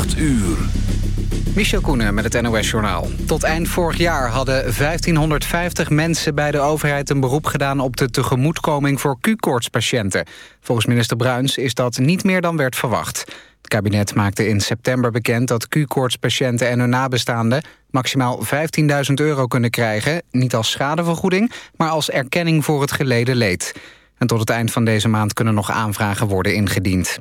8 uur. Michel Koenen met het NOS-journaal. Tot eind vorig jaar hadden 1550 mensen bij de overheid een beroep gedaan... op de tegemoetkoming voor Q-koortspatiënten. Volgens minister Bruins is dat niet meer dan werd verwacht. Het kabinet maakte in september bekend dat Q-koortspatiënten en hun nabestaanden... maximaal 15.000 euro kunnen krijgen, niet als schadevergoeding... maar als erkenning voor het geleden leed. En tot het eind van deze maand kunnen nog aanvragen worden ingediend.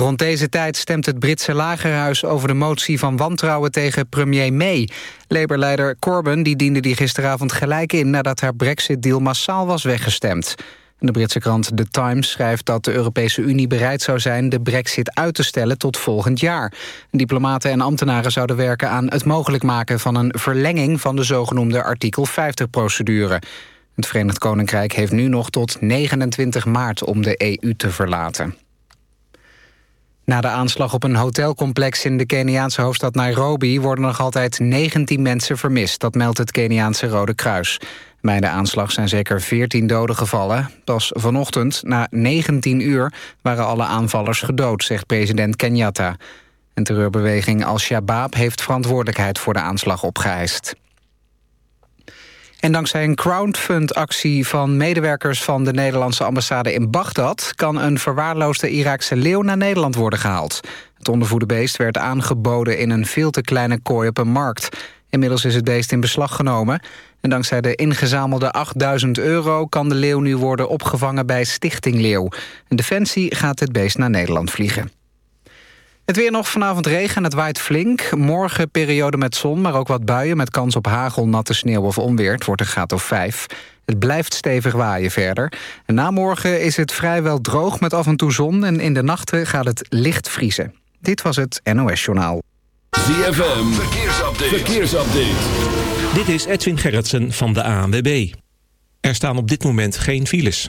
Rond deze tijd stemt het Britse lagerhuis over de motie van wantrouwen tegen premier May. Labour-leider Corbyn die diende die gisteravond gelijk in nadat haar brexit-deal massaal was weggestemd. De Britse krant The Times schrijft dat de Europese Unie bereid zou zijn de brexit uit te stellen tot volgend jaar. Diplomaten en ambtenaren zouden werken aan het mogelijk maken van een verlenging van de zogenoemde artikel 50-procedure. Het Verenigd Koninkrijk heeft nu nog tot 29 maart om de EU te verlaten. Na de aanslag op een hotelcomplex in de Keniaanse hoofdstad Nairobi... worden nog altijd 19 mensen vermist, dat meldt het Keniaanse Rode Kruis. Bij de aanslag zijn zeker 14 doden gevallen. Pas vanochtend, na 19 uur, waren alle aanvallers gedood, zegt president Kenyatta. Een terreurbeweging Al-Shabaab heeft verantwoordelijkheid voor de aanslag opgeëist. En dankzij een crowdfund-actie van medewerkers van de Nederlandse ambassade in Bagdad... kan een verwaarloosde Iraakse leeuw naar Nederland worden gehaald. Het ondervoede beest werd aangeboden in een veel te kleine kooi op een markt. Inmiddels is het beest in beslag genomen. En dankzij de ingezamelde 8000 euro kan de leeuw nu worden opgevangen bij Stichting Leeuw. Een Defensie gaat het beest naar Nederland vliegen. Het weer nog vanavond regen en het waait flink. Morgen periode met zon, maar ook wat buien... met kans op hagel, natte sneeuw of onweer. Het wordt een graad of vijf. Het blijft stevig waaien verder. En na morgen is het vrijwel droog met af en toe zon... en in de nachten gaat het licht vriezen. Dit was het NOS Journaal. ZFM, verkeersupdate. verkeersupdate. Dit is Edwin Gerritsen van de ANWB. Er staan op dit moment geen files.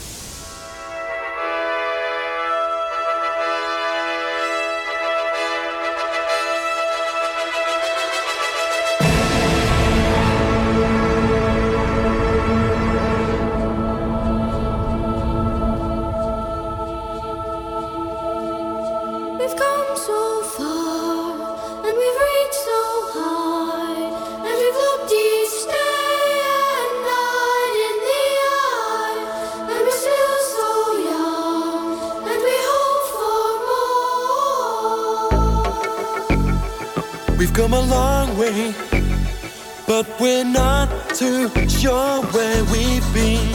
A long way, but we're not too sure where we've been.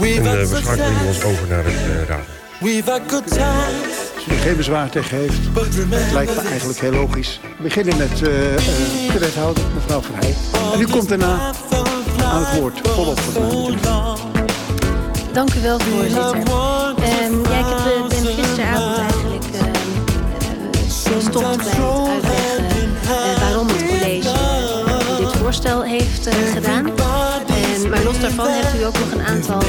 En uh, we schakelen ons over naar het uh, radar. We've had good times. Als je er geen bezwaar tegen heeft, het lijkt me eigenlijk heel logisch. We beginnen met uh, de wethouder, mevrouw Van Heij. En u komt daarna aan het woord, volop voor Dank u wel, voorzitter. Um, gestopt het uitleggen uh, waarom het college dit voorstel heeft uh, gedaan. Maar los daarvan heeft u ook nog een aantal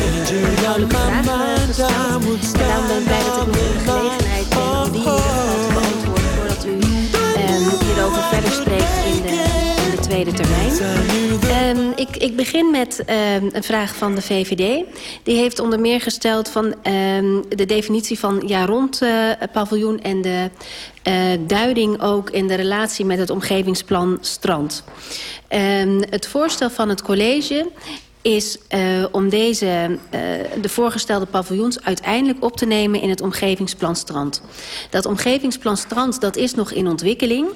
inhoudelijke vragen gesteld. En daarom ben ik blij dat ik nu de gelegenheid ben om die te beantwoorden voordat u hierover verder spreekt in in de tweede termijn. Ik, ik, begin met um, een vraag van de VVD. Die heeft onder meer gesteld van um, de definitie van ja rond uh, paviljoen en de uh, duiding ook in de relatie met het omgevingsplan strand. Um, het voorstel van het college is uh, om deze, uh, de voorgestelde paviljoens uiteindelijk op te nemen in het omgevingsplan strand. Dat omgevingsplan strand dat is nog in ontwikkeling.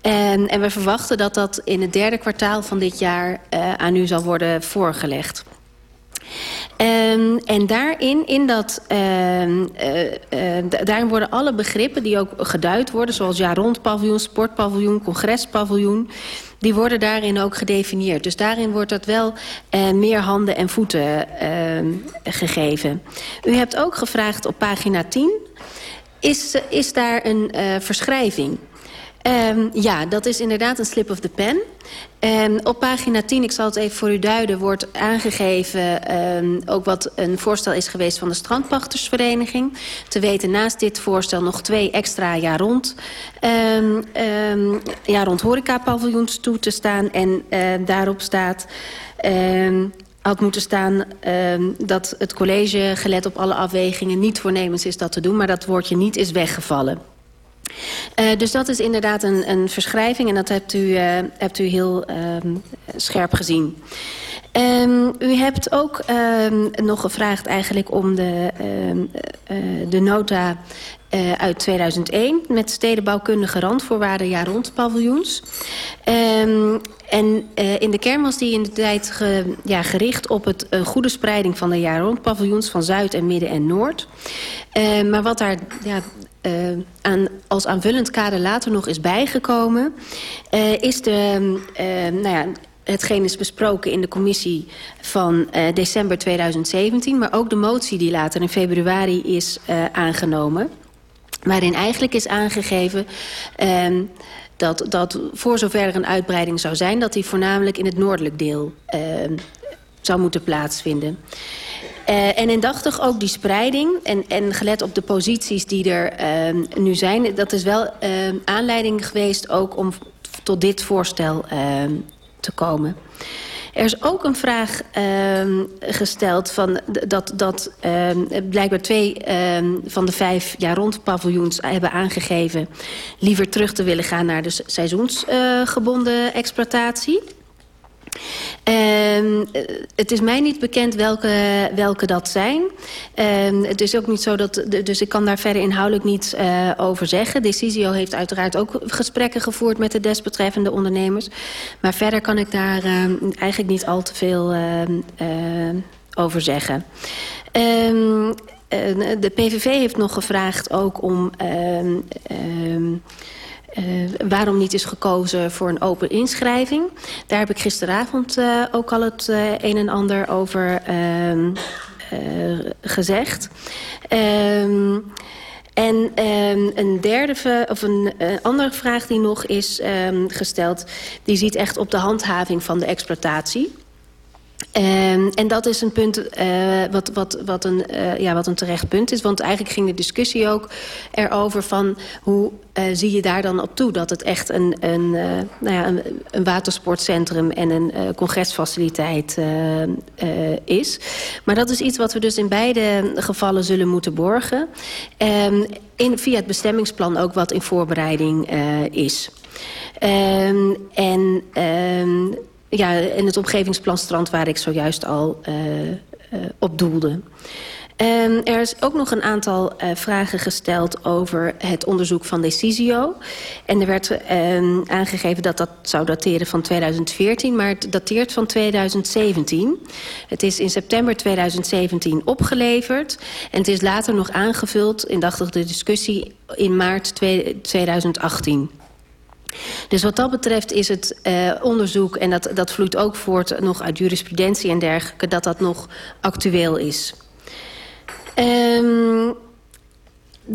En, en we verwachten dat dat in het derde kwartaal van dit jaar uh, aan u zal worden voorgelegd. Um, en daarin, in dat, uh, daarin worden alle begrippen die ook geduid worden... zoals ja rond paviljoen, sportpaviljoen, congrespaviljoen... die worden daarin ook gedefinieerd. Dus daarin wordt dat wel uh, meer handen en voeten uh, gegeven. U hebt ook gevraagd op pagina 10... is, is daar een uh, verschrijving... Um, ja, dat is inderdaad een slip of the pen. Um, op pagina 10, ik zal het even voor u duiden, wordt aangegeven um, ook wat een voorstel is geweest van de strandpachtersvereniging. Te weten naast dit voorstel nog twee extra jaar rond, jaar rond horecapaviljoens toe te staan. En uh, daarop staat... Had moeten staan dat het college, gelet op alle afwegingen... niet voornemens is dat te doen, maar dat woordje niet is weggevallen. Uh, dus dat is inderdaad een, een verschrijving en dat hebt u, uh, hebt u heel um, scherp gezien. Um, u hebt ook um, nog gevraagd eigenlijk om de, uh, de nota uit 2001... met stedenbouwkundige randvoorwaarden jaar rond paviljoens. En in de kern was die in de tijd ja, gericht op het goede spreiding van de jaar rond paviljoens... van Zuid en Midden en Noord. Maar wat daar ja, uh, aan, als aanvullend kader later nog is bijgekomen... Uh, is de, uh, nou ja, hetgeen is besproken in de commissie van december 2017... maar ook de motie die later in februari is aangenomen... waarin eigenlijk is aangegeven... Uh, dat, dat voor zover er een uitbreiding zou zijn... dat die voornamelijk in het noordelijk deel uh, zou moeten plaatsvinden. Uh, en indachtig ook die spreiding en, en gelet op de posities die er uh, nu zijn... dat is wel uh, aanleiding geweest ook om tot dit voorstel te komen. Er is ook een vraag uh, gesteld van dat, dat uh, blijkbaar twee uh, van de vijf jaar rond paviljoens hebben aangegeven liever terug te willen gaan naar de seizoensgebonden exploitatie. Uh, het is mij niet bekend welke, welke dat zijn. Uh, het is ook niet zo dat... Dus ik kan daar verder inhoudelijk niets uh, over zeggen. Decisio heeft uiteraard ook gesprekken gevoerd... met de desbetreffende ondernemers. Maar verder kan ik daar uh, eigenlijk niet al te veel over zeggen. De PVV heeft nog gevraagd ook om... Uh, waarom niet is gekozen voor een open inschrijving. Daar heb ik gisteravond uh, ook al het uh, een en ander over uh, gezegd. Um, en um, een derde, of een andere vraag die nog is gesteld... die ziet echt op de handhaving van de exploitatie. Um, en dat is een punt uh, wat, wat, wat, een, uh, ja, wat een terecht punt is. Want eigenlijk ging de discussie ook erover van... hoe uh, zie je daar dan op toe dat het echt een, een, nou ja, een, een watersportcentrum... en een congresfaciliteit is. Maar dat is iets wat we dus in beide gevallen zullen moeten borgen. Um, in, via het bestemmingsplan ook wat in voorbereiding is. Um, en... Ja, in het omgevingsplan strand waar ik zojuist al uh, uh, op doelde. Um, er is ook nog een aantal uh, vragen gesteld over het onderzoek van Decisio. En er werd um, aangegeven dat dat zou dateren van 2014, maar het dateert van 2017. Het is in september 2017 opgeleverd en het is later nog aangevuld, indachtig de discussie, in maart 2018. Dus wat dat betreft is het uh, onderzoek, en dat, dat vloeit ook voort nog uit jurisprudentie en dergelijke, dat dat nog actueel is. Um,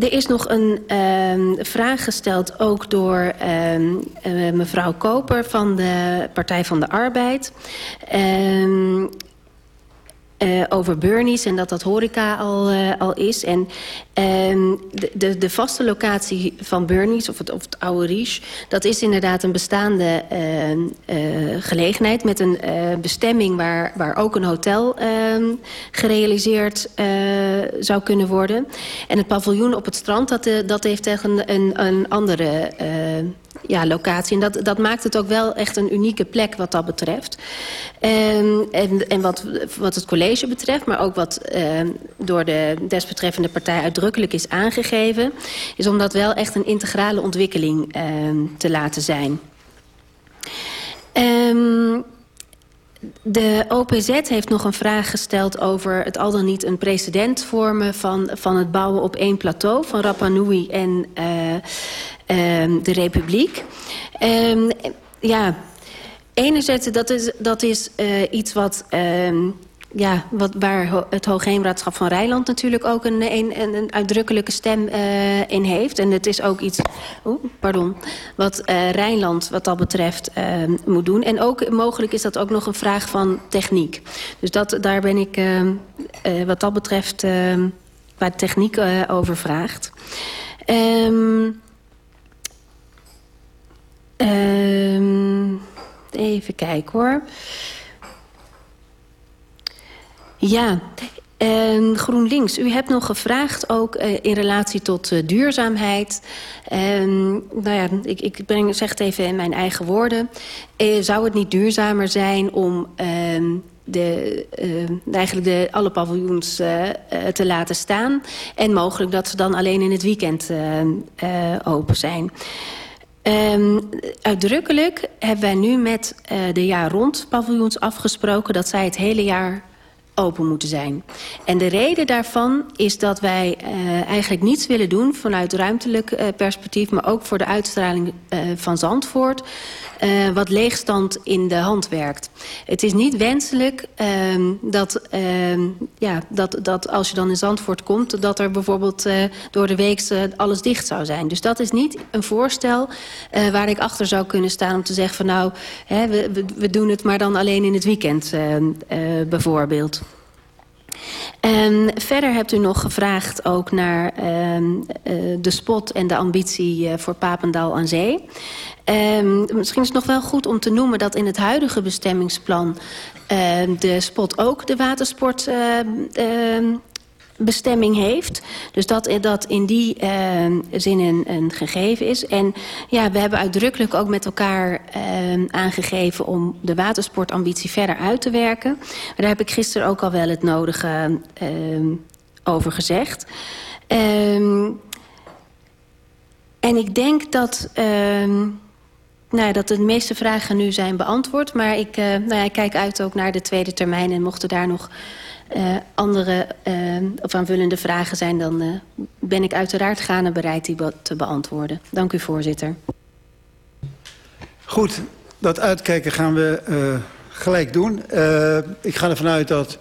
er is nog een um, vraag gesteld, ook door um, uh, mevrouw Koper van de Partij van de Arbeid. Uh, over Burnies en dat dat horeca al, uh, al is. En uh, de, de, de, vaste locatie van Burnies, of het, of het oude Ries... dat is inderdaad een bestaande gelegenheid... met een bestemming waar, waar ook een hotel ehm, gerealiseerd zou kunnen worden. En het paviljoen op het strand, dat, dat heeft echt een, een, een andere ja, locatie. En dat, dat maakt het ook wel echt een unieke plek wat dat betreft. Um, en en wat, wat het college betreft, maar ook wat um, door de desbetreffende partij uitdrukkelijk is aangegeven... is om dat wel echt een integrale ontwikkeling um, te laten zijn. De OPZ heeft nog een vraag gesteld over het al dan niet een precedent vormen van, van het bouwen op één plateau van Rapa Nui en uh, uh, de Republiek. Ja, enerzijds dat is, dat is uh, iets wat ja, wat, waar het Hoogheemraadschap van Rijnland natuurlijk ook een, een, een uitdrukkelijke stem uh, in heeft. En het is ook iets pardon, wat uh, Rijnland wat dat betreft uh, moet doen. En ook mogelijk is dat ook nog een vraag van techniek. Dus dat, daar ben ik wat dat betreft waar techniek over vraagt. Um, even kijken hoor. Ja, en GroenLinks, u hebt nog gevraagd ook uh, in relatie tot uh, duurzaamheid. Um, nou ja, ik, ik breng, zeg het even in mijn eigen woorden. Uh, zou het niet duurzamer zijn om um, de, eigenlijk de, alle paviljoens te laten staan... en mogelijk dat ze dan alleen in het weekend open zijn? Um, uitdrukkelijk hebben wij nu met de jaar rond paviljoens afgesproken... dat zij het hele jaar open moeten zijn. En de reden daarvan is dat wij uh, eigenlijk niets willen doen... vanuit ruimtelijk uh, perspectief, maar ook voor de uitstraling uh, van Zandvoort... Uh, wat leegstand in de hand werkt. Het is niet wenselijk uh, dat, uh, ja, dat, dat als je dan in Zandvoort komt... dat er bijvoorbeeld uh, door de week alles dicht zou zijn. Dus dat is niet een voorstel waar ik achter zou kunnen staan... om te zeggen van nou, hè, we, we, doen het maar dan alleen in het weekend uh, bijvoorbeeld. En verder hebt u nog gevraagd ook naar uh, uh, de spot en de ambitie uh, voor Papendal aan Zee. Um, misschien is het nog wel goed om te noemen dat in het huidige bestemmingsplan de spot ook de watersport bestemming heeft. Dus dat dat in die uh, zin een, een, gegeven is. En ja, we hebben uitdrukkelijk ook met elkaar uh, aangegeven... om de watersportambitie verder uit te werken. Daar heb ik gisteren ook al wel het nodige over gezegd. Um, en ik denk dat... Nou, dat de meeste vragen nu zijn beantwoord. Maar ik, nou ja, ik kijk uit ook naar de tweede termijn. En mochten daar nog uh, andere uh, of aanvullende vragen zijn... dan uh, ben ik uiteraard gaande bereid die be te beantwoorden. Dank u, voorzitter. Goed, dat uitkijken gaan we gelijk doen. ik ga ervan uit dat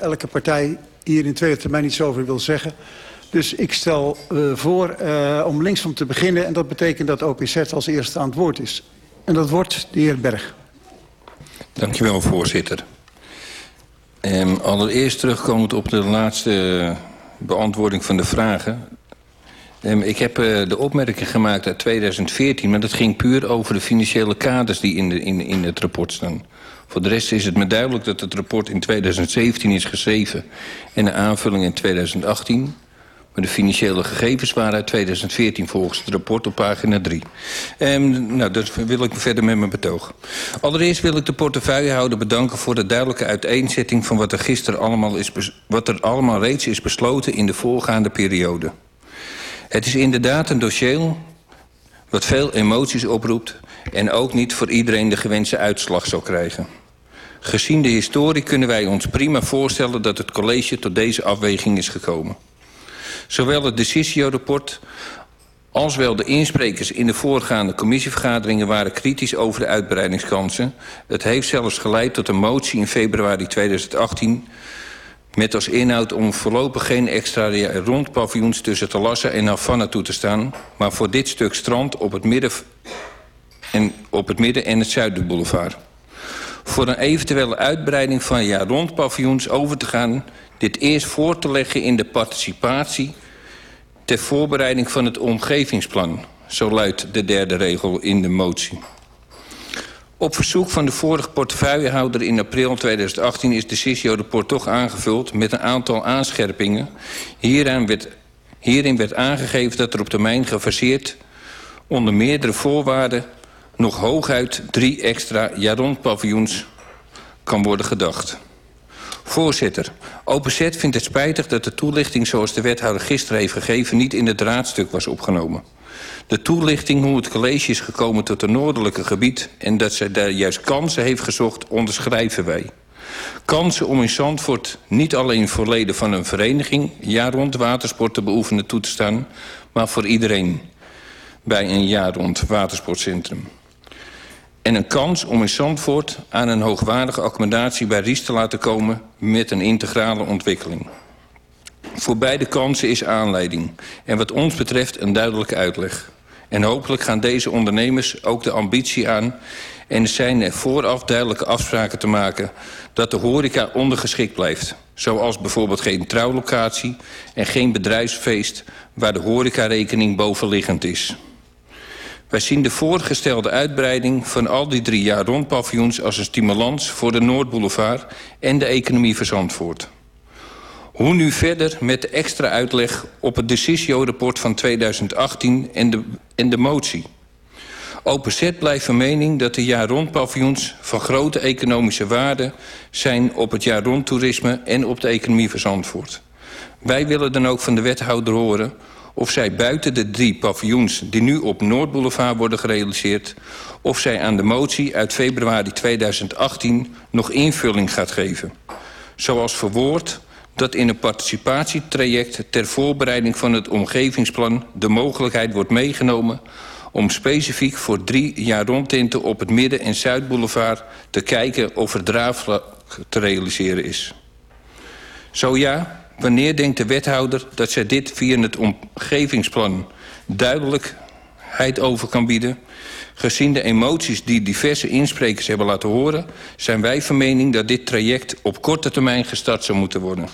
elke partij hier in tweede termijn iets over wil zeggen. Dus ik stel voor om linksom te beginnen... en dat betekent dat OPZ als eerste aan het woord is. En dat wordt de heer Berg. Dank u wel, voorzitter. Um, allereerst terugkomend op de laatste beantwoording van de vragen. Um, ik heb uh, de opmerking gemaakt uit 2014... maar dat ging puur over de financiële kaders die in, in, in het rapport staan. Voor de rest is het me duidelijk dat het rapport in 2017 is geschreven... en de aanvulling in 2018... De financiële gegevens waren uit 2014 volgens het rapport op pagina 3. Um, nou, dat wil ik verder met mijn betoog. Allereerst wil ik de portefeuillehouder bedanken voor de duidelijke uiteenzetting... van wat er gisteren allemaal, is, wat er allemaal reeds is besloten in de voorgaande periode. Het is inderdaad een dossier wat veel emoties oproept... en ook niet voor iedereen de gewenste uitslag zal krijgen. Gezien de historie kunnen wij ons prima voorstellen... dat het college tot deze afweging is gekomen. Zowel het Decisio-rapport als wel de insprekers in de voorgaande commissievergaderingen waren kritisch over de uitbreidingskansen. Het heeft zelfs geleid tot een motie in februari 2018 met als inhoud om voorlopig geen extra rondpaviljoens tussen Talassa en Havana toe te staan, maar voor dit stuk strand op het midden en, op het midden en het Zuiderboulevard. Voor een eventuele uitbreiding van ja rondpaviljoens over te gaan dit eerst voor te leggen in de participatie... ter voorbereiding van het omgevingsplan. Zo luidt de derde regel in de motie. Op verzoek van de vorige portefeuillehouder in april 2018... is de CICIO-rapport toch aangevuld met een aantal aanscherpingen. Werd, hierin werd aangegeven dat er op termijn gefaseerd... onder meerdere voorwaarden nog hooguit drie extra Jaron-paviljoens kan worden gedacht. Voorzitter, OPZ vindt het spijtig dat de toelichting zoals de wethouder gisteren heeft gegeven... niet in het raadstuk was opgenomen. De toelichting hoe het college is gekomen tot het noordelijke gebied... en dat zij daar juist kansen heeft gezocht, onderschrijven wij. Kansen om in Zandvoort niet alleen voor leden van een vereniging... jaar rond watersport te beoefenen toe te staan... maar voor iedereen bij een jaar rond watersportcentrum. En een kans om in Zandvoort aan een hoogwaardige accommodatie bij Ries te laten komen met een integrale ontwikkeling. Voor beide kansen is aanleiding en wat ons betreft een duidelijke uitleg. En hopelijk gaan deze ondernemers ook de ambitie aan en zijn er vooraf duidelijke afspraken te maken dat de horeca ondergeschikt blijft. Zoals bijvoorbeeld geen trouwlocatie en geen bedrijfsfeest waar de horecarekening bovenliggend is. Wij zien de voorgestelde uitbreiding van al die drie jaar rond paviljoens als een stimulans voor de Noordboulevard en de economie van. Hoe nu verder met de extra uitleg op het Decisio-rapport van 2018 en de, en de motie? OPZ blijft van mening dat de jaar-rond paviljoens van grote economische waarde zijn op het jaar-rond toerisme en op de economie van. Wij willen dan ook van de wethouder horen of zij buiten de drie paviljoens die nu op Noordboulevard worden gerealiseerd, of zij aan de motie uit februari 2018 nog invulling gaat geven. Zoals verwoord dat in een participatietraject ter voorbereiding van het omgevingsplan de mogelijkheid wordt meegenomen om specifiek voor drie jaar rondtinten op het Midden- en Zuidboulevard te kijken of er draagvlak te realiseren is. Zo ja, wanneer denkt de wethouder dat zij dit via het omgevingsplan duidelijkheid over kan bieden? Gezien de emoties die diverse insprekers hebben laten horen... zijn wij van mening dat dit traject op korte termijn gestart zou moeten worden.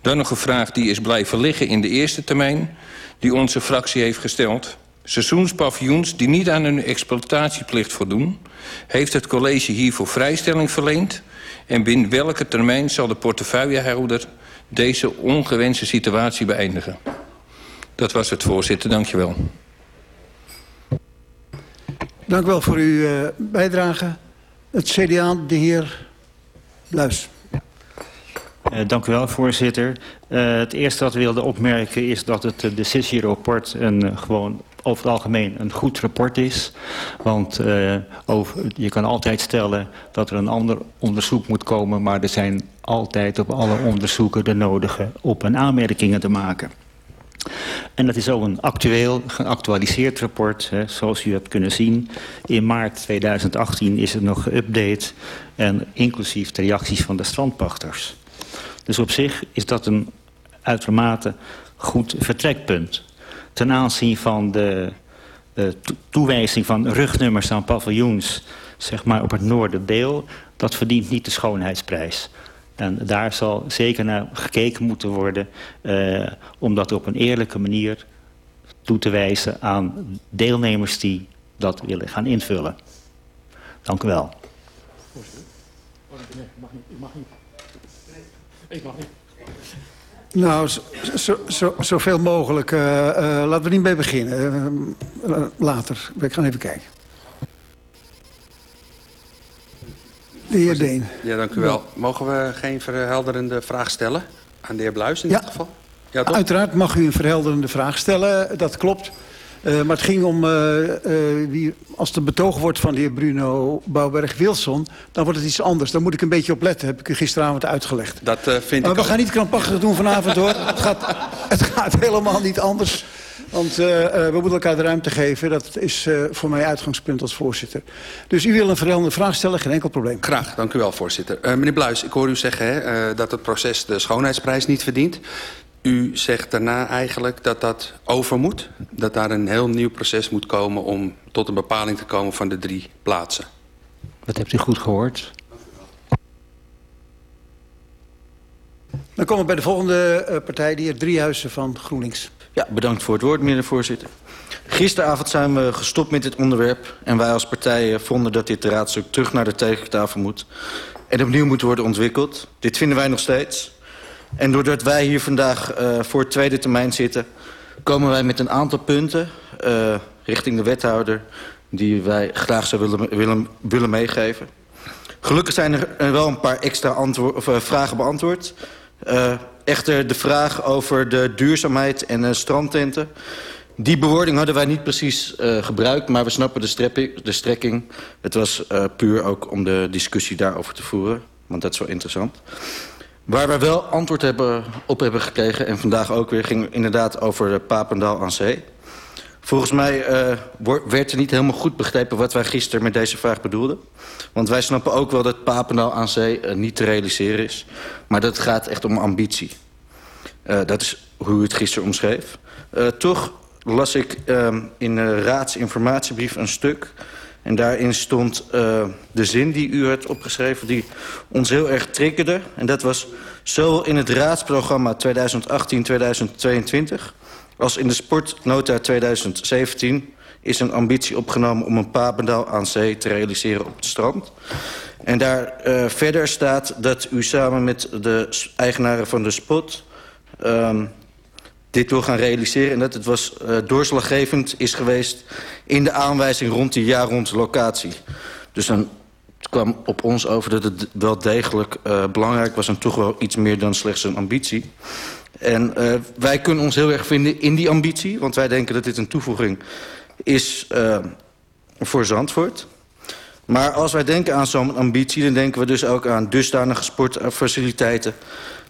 Dan nog een vraag die is blijven liggen in de eerste termijn... die onze fractie heeft gesteld. Seizoenspaviljoens die niet aan hun exploitatieplicht voldoen... heeft het college hiervoor vrijstelling verleend... en binnen welke termijn zal de portefeuillehouder deze ongewenste situatie beëindigen. Dat was het, voorzitter. Dank je wel. Dank u wel voor uw uh, bijdrage. Het CDA, de heer Bluis. Uh, dank u wel, voorzitter. Uh, het eerste wat we wilden opmerken is dat het uh, decisie-rapport een gewoon over het algemeen een goed rapport is. Want uh, over, je kan altijd stellen dat er een ander onderzoek moet komen... maar er zijn altijd op alle onderzoeken de nodige op- en aanmerkingen te maken. En dat is ook een actueel, geactualiseerd rapport, hè, zoals u hebt kunnen zien. In maart 2018 is het nog geüpdate, en inclusief de reacties van de strandpachters. Dus op zich is dat een uitermate goed vertrekpunt ten aanzien van de uh, toewijzing van rugnummers aan paviljoens... zeg maar op het noorderdeel, dat verdient niet de schoonheidsprijs. En daar zal zeker naar gekeken moeten worden... Uh, om dat op een eerlijke manier toe te wijzen aan deelnemers die dat willen gaan invullen. Dank u wel. Ik mag niet. Nou, zoveel zo, zo, zo mogelijk. Uh, uh, laten we niet mee beginnen. Uh, later. We gaan even kijken. De heer Deen. Ja, dank u wel. Mogen we geen verhelderende vraag stellen aan de heer Bluis in ja. dit geval? Ja, toch? Uiteraard mag u een verhelderende vraag stellen. Dat klopt. Uh, maar het ging om, uh, uh, wie, als de betoog wordt van de heer Bruno Bouwberg-Wilson... dan wordt het iets anders. Daar moet ik een beetje op letten, heb ik u gisteravond uitgelegd. Dat vind maar ik we ook. gaan niet krampachtig doen vanavond, hoor. het, gaat, het gaat helemaal niet anders. Want we moeten elkaar de ruimte geven. Dat is voor mij uitgangspunt als voorzitter. Dus u wil een verhelderende vraag stellen, geen enkel probleem. Graag, dank u wel, voorzitter. meneer Bluis, ik hoor u zeggen hè, dat het proces de schoonheidsprijs niet verdient. U zegt daarna eigenlijk dat dat over moet. Dat daar een heel nieuw proces moet komen om tot een bepaling te komen van de drie plaatsen. Dat hebt u goed gehoord. Dan komen we bij de volgende uh, partij, de heer Driehuizen van GroenLinks. Ja, bedankt voor het woord, meneer de voorzitter. Gisteravond zijn we gestopt met dit onderwerp... en wij als partij vonden dat dit raadstuk terug naar de tekentafel moet... en opnieuw moet worden ontwikkeld. Dit vinden wij nog steeds... En doordat wij hier vandaag uh, voor het tweede termijn zitten... komen wij met een aantal punten uh, richting de wethouder... die wij graag zou willen, willen, willen meegeven. Gelukkig zijn er wel een paar extra of, uh, vragen beantwoord. Echter de vraag over de duurzaamheid en de strandtenten... Die bewoording hadden wij niet precies gebruikt... maar we snappen de, de strekking. Het was puur ook om de discussie daarover te voeren. Want dat is wel interessant. Waar we wel antwoord hebben, op hebben gekregen... en vandaag ook weer ging inderdaad over Papendal aan Zee. Volgens mij uh, werd er niet helemaal goed begrepen wat wij gisteren met deze vraag bedoelden. Want wij snappen ook wel dat Papendal aan zee uh, niet te realiseren is. Maar dat gaat echt om ambitie. Uh, dat is hoe u het gisteren omschreef. toch las ik in de raadsinformatiebrief een stuk... En daarin stond de zin die u had opgeschreven... die ons heel erg triggerde. En dat was zowel in het raadsprogramma 2018-2022 als in de sportnota 2017 is een ambitie opgenomen om een Papendal aan zee te realiseren op het strand. En daar uh, verder staat dat u samen met de eigenaren van de spot... Um, dit wil gaan realiseren en dat het was uh, doorslaggevend is geweest... in de aanwijzing rond die jaar rond locatie. Dus dan kwam op ons over dat het wel degelijk uh, belangrijk was... en toch wel iets meer dan slechts een ambitie. En uh, wij kunnen ons heel erg vinden in die ambitie... want wij denken dat dit een toevoeging is uh, voor Zandvoort. Maar als wij denken aan zo'n ambitie... dan denken we dus ook aan dusdanige sportfaciliteiten...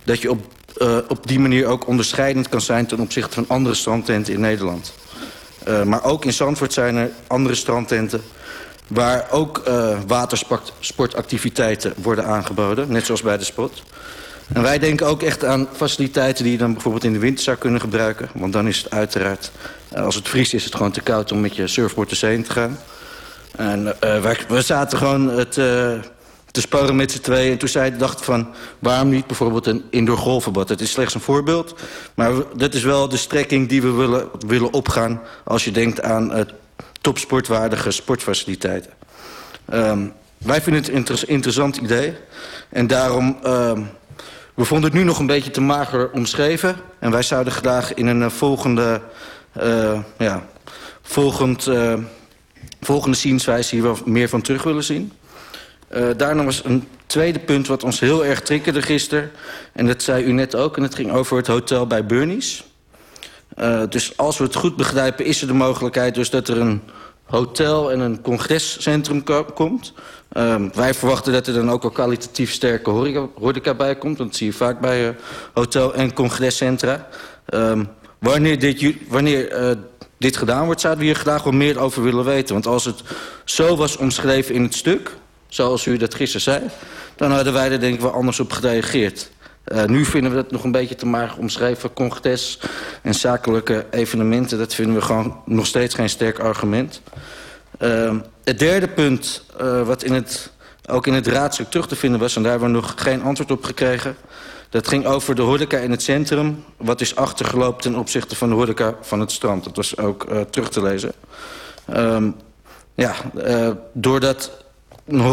dat je op, uh, op die manier ook onderscheidend kan zijn... ten opzichte van andere strandtenten in Nederland. Maar ook in Zandvoort zijn er andere strandtenten... waar ook watersportactiviteiten worden aangeboden. Net zoals bij de spot. En wij denken ook echt aan faciliteiten die je dan bijvoorbeeld in de winter zou kunnen gebruiken. Want dan is het uiteraard, eh, als het vriest is het gewoon te koud om met je surfboard de zee in te gaan. En uh, wij, we zaten gewoon het, uh, te sparren met z'n tweeën. En toen zei, dacht van, waarom niet bijvoorbeeld een indoor golfverbad? Het is slechts een voorbeeld. Maar dat is wel de strekking die we willen, willen opgaan... als je denkt aan topsportwaardige sportfaciliteiten. Um, wij vinden het een inter interessant idee. En daarom... Um, we vonden het nu nog een beetje te mager omschreven. En wij zouden graag in een uh, volgende, uh, ja, volgend, uh, volgende zienswijze hier wel meer van terug willen zien. Daarna was een tweede punt wat ons heel erg triggerde gisteren. En dat zei u net ook. En het ging over het hotel bij Burnies. Dus als we het goed begrijpen is er de mogelijkheid dus dat er een hotel en een congrescentrum komt. Um, wij verwachten dat er dan ook wel kwalitatief sterke horeca, bij komt. Want dat zie je vaak bij uh, hotel- en congrescentra. Um, wanneer dit, wanneer, uh, dit gedaan wordt, zouden we hier graag wel meer over willen weten. Want als het zo was omschreven in het stuk, zoals u dat gisteren zei... dan hadden wij er denk ik wel anders op gereageerd. Uh, nu vinden we dat nog een beetje te mager omschreven. Congres en zakelijke evenementen, dat vinden we gewoon nog steeds geen sterk argument. Uh, het derde punt, uh, wat in het, ook in het raadstuk terug te vinden was... en daar hebben we nog geen antwoord op gekregen... dat ging over de horeca in het centrum... wat is achtergelopen ten opzichte van de horeca van het strand. Dat was ook uh, terug te lezen. Um, ja, doordat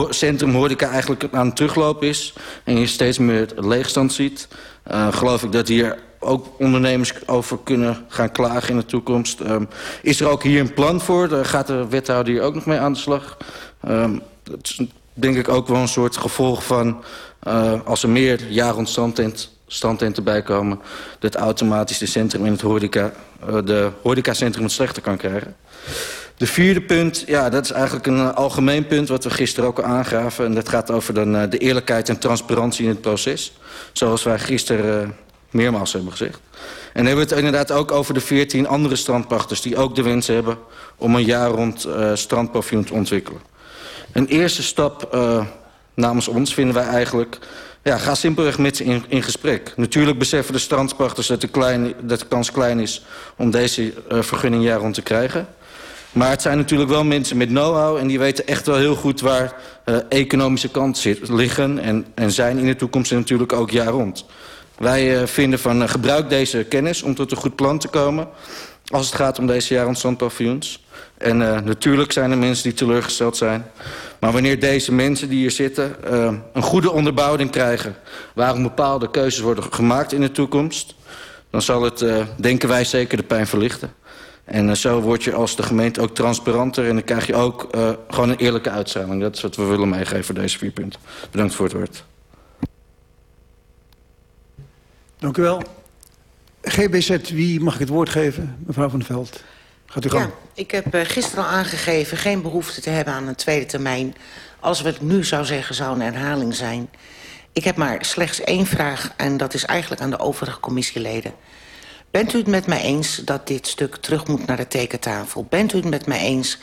centrum horeca eigenlijk aan het teruglopen is... en je steeds meer leegstand ziet... Uh, geloof ik dat hier ook ondernemers over kunnen gaan klagen in de toekomst. Um, is er ook hier een plan voor? Daar gaat de wethouder hier ook nog mee aan de slag. Dat is denk ik ook wel een soort gevolg van... Uh, als er meer jaar standtent, standtenten bijkomen... dat automatisch de centrum in het horeca, uh, de horecacentrum het slechter kan krijgen. De vierde punt, ja, dat is eigenlijk een uh, algemeen punt... wat we gisteren ook al aangaven. En dat gaat over dan, uh, de eerlijkheid en transparantie in het proces. Zoals wij gisteren uh, meermaals hebben gezegd. En dan hebben we het inderdaad ook over de veertien andere strandpachters... die ook de wens hebben om een jaar rond strandpaviljoen te ontwikkelen. Een eerste stap namens ons vinden wij eigenlijk... Ja, ga simpelweg met ze in, gesprek. Natuurlijk beseffen de strandpachters dat de, klein, dat de kans klein is... om deze vergunning jaar rond te krijgen... Maar het zijn natuurlijk wel mensen met know-how... en die weten echt wel heel goed waar uh, economische kansen liggen... En, en zijn in de toekomst natuurlijk ook jaar rond. Wij uh, vinden van uh, gebruik deze kennis om tot een goed plan te komen... als het gaat om deze jaar rond strandpaviljoens. En natuurlijk zijn er mensen die teleurgesteld zijn. Maar wanneer deze mensen die hier zitten een goede onderbouwing krijgen... waarom bepaalde keuzes worden gemaakt in de toekomst... dan zal het, denken wij, zeker de pijn verlichten. En uh, zo word je als de gemeente ook transparanter... en dan krijg je ook uh, gewoon een eerlijke uitstraling. Dat is wat we willen meegeven voor deze vier punten. Bedankt voor het woord. Dank u wel. GBZ, wie mag ik het woord geven? Mevrouw van der Veld. Gaat u gang. Ja, ik heb uh, gisteren al aangegeven geen behoefte te hebben aan een tweede termijn. Alles wat ik nu zou zeggen zou een herhaling zijn. Ik heb maar slechts één vraag en dat is eigenlijk aan de overige commissieleden. Bent u het met mij eens dat dit stuk terug moet naar de tekentafel? Bent u het met mij eens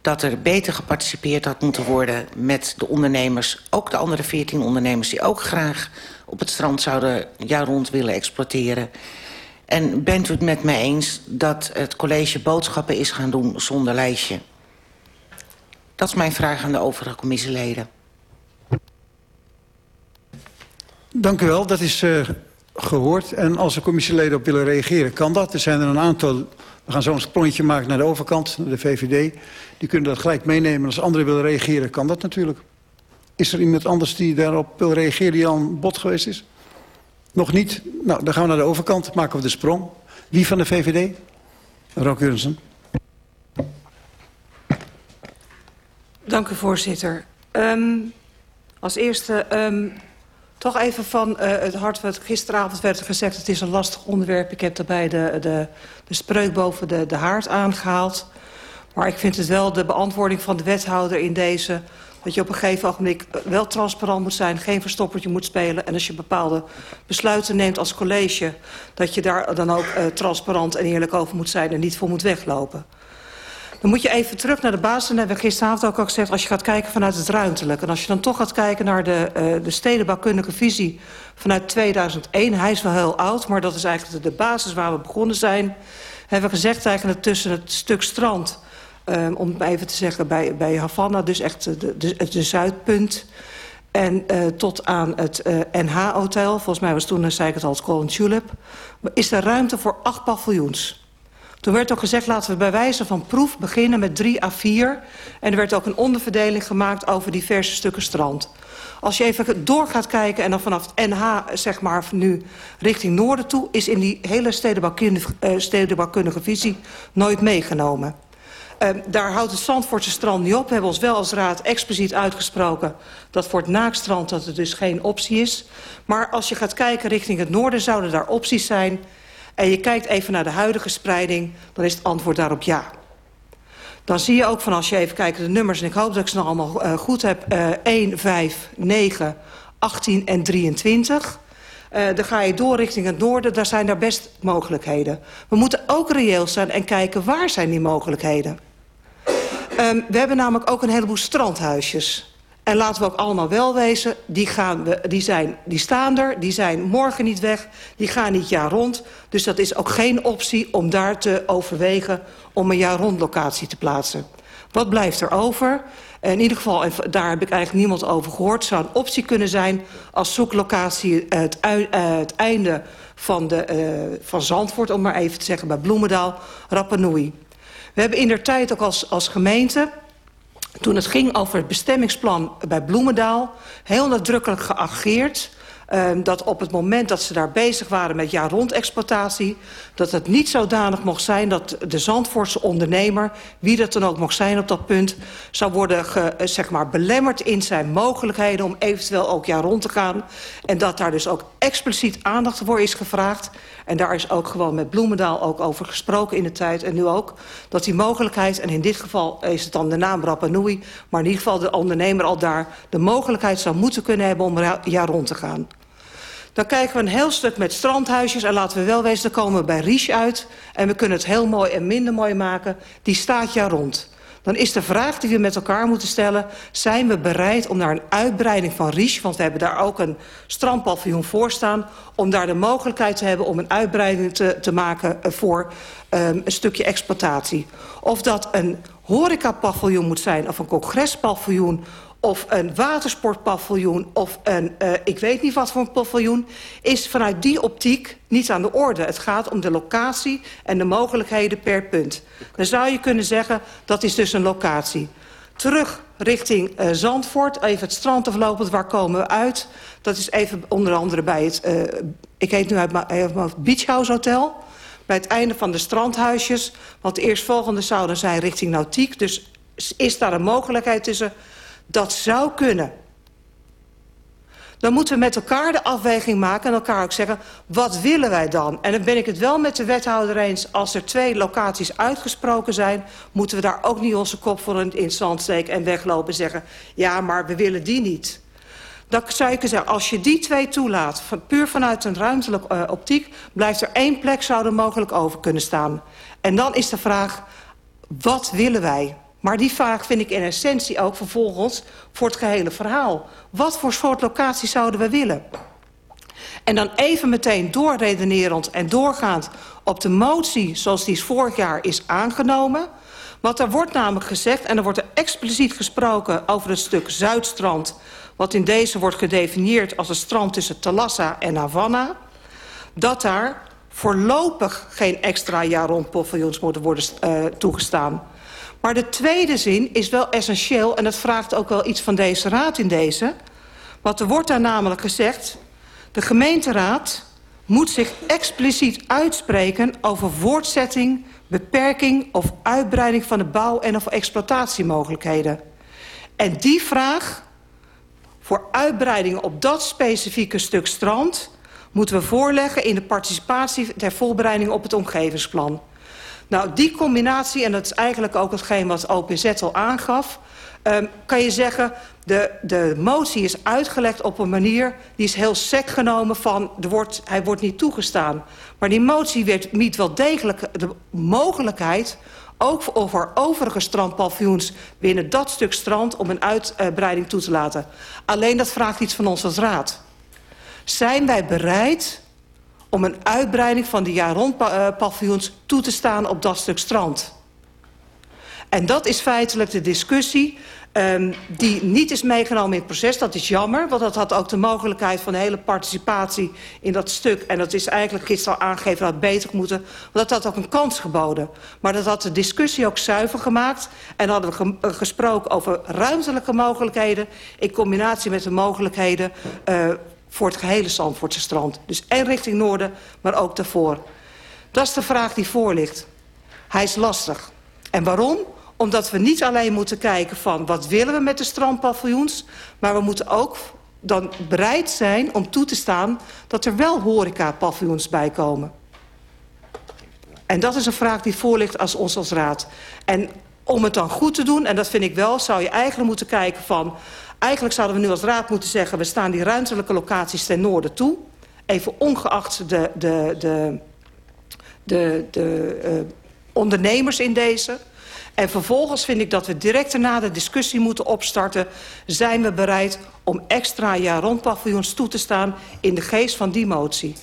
dat er beter geparticipeerd had moeten worden... met de ondernemers, ook de andere 14 ondernemers... die ook graag op het strand zouden jaar rond willen exploiteren... En bent u het met mij eens dat het college boodschappen is gaan doen zonder lijstje? Dat is mijn vraag aan de overige commissieleden. Dank u wel, dat is uh, gehoord. En als de commissieleden op willen reageren, kan dat. Er zijn er een aantal, we gaan zo'n sprongetje maken naar de overkant, naar de VVD. Die kunnen dat gelijk meenemen. Als anderen willen reageren, kan dat natuurlijk. Is er iemand anders die daarop wil reageren die al een bod geweest is? Nog niet? Nou, dan gaan we naar de overkant, maken we de sprong. Wie van de VVD? Mevrouw Keurensen. Dank u, voorzitter. Um, als eerste um, toch even van uh, het hart wat gisteravond werd gezegd... het is een lastig onderwerp. Ik heb daarbij de, de, de spreuk boven de, de haard aangehaald. Maar ik vind het wel de beantwoording van de wethouder in deze... dat je op een gegeven ogenblik wel transparant moet zijn... geen verstoppertje moet spelen... en als je bepaalde besluiten neemt als college... dat je daar dan ook uh, transparant en eerlijk over moet zijn... en niet voor moet weglopen. Dan moet je even terug naar de basis. En hebben we gisteravond ook al gezegd... als je gaat kijken vanuit het ruimtelijk. En als je dan toch gaat kijken naar de, uh, de stedenbouwkundige visie... vanuit 2001. Hij is wel heel oud, maar dat is eigenlijk de, basis waar we begonnen zijn. Hebben we gezegd eigenlijk tussen het stuk strand... Um, om even te zeggen bij, bij Havana, dus echt de, de, zuidpunt... En uh, tot aan het uh, NH-hotel, volgens mij was toen, zei ik het al, het Golden Tulip... is er ruimte voor acht paviljoens. Toen werd ook gezegd, laten we bij wijze van proef beginnen met drie à vier. En er werd ook een onderverdeling gemaakt over diverse stukken strand. Als je even door gaat kijken en dan vanaf het NH, zeg maar, nu richting noorden toe... is in die hele stedenbouwkundige, stedenbouwkundige visie nooit meegenomen. Uh, daar houdt het Zandvoortse strand niet op. We hebben ons wel als raad expliciet uitgesproken... dat voor het naakstrand dat het dus geen optie is. Maar als je gaat kijken richting het noorden zouden daar opties zijn en je kijkt even naar de huidige spreiding... dan is het antwoord daarop ja. Dan zie je ook van als je even kijkt de nummers... en ik hoop dat ik ze nog allemaal uh, goed heb... Uh, 1, 5, 9, 18 en 23... Uh, dan ga je door richting het noorden, daar zijn daar best mogelijkheden. We moeten ook reëel zijn en kijken waar zijn die mogelijkheden. Um, we hebben namelijk ook een heleboel strandhuisjes. En laten we ook allemaal wel wezen, die, gaan die, zijn, die staan er, die zijn morgen niet weg, die gaan niet jaar rond. Dus dat is ook geen optie om daar te overwegen om een jaar rond locatie te plaatsen. Wat blijft er over? In ieder geval, en daar heb ik eigenlijk niemand over gehoord... zou een optie kunnen zijn als zoeklocatie het, het einde van, de, uh, van Zandvoort... om maar even te zeggen, bij Bloemendaal, Rapa Nui. We hebben in der tijd ook als, als gemeente toen het ging over het bestemmingsplan bij Bloemendaal... heel nadrukkelijk geageerd... Um, dat op het moment dat ze daar bezig waren met jaar rond exploitatie... dat het niet zodanig mocht zijn dat de Zandvoortse ondernemer... wie dat dan ook mocht zijn op dat punt... zou worden ge, zeg maar, belemmerd in zijn mogelijkheden om eventueel ook jaar rond te gaan. En dat daar dus ook expliciet aandacht voor is gevraagd. En daar is ook gewoon met Bloemendaal ook over gesproken in de tijd. En nu ook dat die mogelijkheid, en in dit geval is het dan de naam Rapa Nui... maar in ieder geval de ondernemer al daar de mogelijkheid zou moeten kunnen hebben om jaar rond te gaan. Dan kijken we een heel stuk met strandhuisjes. En laten we wel wezen, dan komen we bij Ries uit. En we kunnen het heel mooi en minder mooi maken. Die staat jaar rond. Dan is de vraag die we met elkaar moeten stellen... zijn we bereid om naar een uitbreiding van Ries... want we hebben daar ook een strandpaviljoen voor staan... om daar de mogelijkheid te hebben om een uitbreiding te, te maken... voor um, een stukje exploitatie. Of dat een horecapaviljoen moet zijn of een congrespaviljoen of een watersportpaviljoen of een, uh, ik weet niet wat voor een paviljoen... is vanuit die optiek niet aan de orde. Het gaat om de locatie en de mogelijkheden per punt. Dan zou je kunnen zeggen, dat is dus een locatie. Terug richting uh, Zandvoort, even het strand aflopend, waar komen we uit? Dat is even onder andere bij het, uh, ik heet nu uit mijn Beach House Hotel... bij het einde van de strandhuisjes. Want de eerstvolgende zouden zijn richting Nautiek. Dus is daar een mogelijkheid tussen dat zou kunnen. Dan moeten we met elkaar de afweging maken en elkaar ook zeggen... wat willen wij dan? En dan ben ik het wel met de wethouder eens... als er twee locaties uitgesproken zijn... moeten we daar ook niet onze kop voor in het zand steken en weglopen en zeggen... ja, maar we willen die niet. Dan zou ik zeggen, als je die twee toelaat, puur vanuit een ruimtelijke uh, optiek... blijft er één plek zouden mogelijk over kunnen staan. En dan is de vraag, wat willen wij? Maar die vraag vind ik in essentie ook vervolgens voor het gehele verhaal. Wat voor soort locatie zouden we willen? En dan even meteen doorredenerend en doorgaand op de motie... zoals die vorig jaar is aangenomen... Want er wordt namelijk gezegd, en er wordt er expliciet gesproken... over het stuk Zuidstrand... wat in deze wordt gedefinieerd als het strand tussen Talassa en Havana... dat daar voorlopig geen extra jaar rond paviljoens moeten worden uh, toegestaan. Maar de tweede zin is wel essentieel... en dat vraagt ook wel iets van deze raad in deze. Want er wordt daar namelijk gezegd... de gemeenteraad moet zich expliciet uitspreken over voortzetting beperking of uitbreiding van de bouw- en of exploitatiemogelijkheden. En die vraag voor uitbreiding op dat specifieke stuk strand... moeten we voorleggen in de participatie ter voorbereiding op het omgevingsplan. Nou, die combinatie, en dat is eigenlijk ook hetgeen wat OPZ al aangaf... Um, kan je zeggen, de, de motie is uitgelegd op een manier... die is heel sec genomen van, er wordt, hij wordt niet toegestaan. Maar die motie werd, biedt wel degelijk de mogelijkheid... ook voor overige strandpaviljoens binnen dat stuk strand... om een uitbreiding toe te laten. Alleen dat vraagt iets van ons als raad. Zijn wij bereid om een uitbreiding van de jaar paviljoens toe te staan op dat stuk strand? En dat is feitelijk de discussie um, die niet is meegenomen in het proces. Dat is jammer, want dat had ook de mogelijkheid van de hele participatie in dat stuk. En dat is eigenlijk gisteren al aangegeven dat het beter moeten. Want dat had ook een kans geboden. Maar dat had de discussie ook zuiver gemaakt. En hadden we ge uh, gesproken over ruimtelijke mogelijkheden... in combinatie met de mogelijkheden uh, voor het gehele Zandvoortse strand. Dus en richting noorden, maar ook daarvoor. Dat is de vraag die voor ligt. Hij is lastig. En waarom? Omdat we niet alleen moeten kijken van wat willen we met de strandpaviljoens... maar we moeten ook dan bereid zijn om toe te staan... dat er wel horeca-paviljoens bij komen. En dat is een vraag die voorligt als ons als raad. En om het dan goed te doen, en dat vind ik wel... zou je eigenlijk moeten kijken van... eigenlijk zouden we nu als raad moeten zeggen... we staan die ruimtelijke locaties ten noorden toe. Even ongeacht de, de, de, de, de uh, ondernemers in deze... En vervolgens vind ik dat we direct daarna de discussie moeten opstarten... zijn we bereid om extra jaar rond paviljoens toe te staan... in de geest van die motie.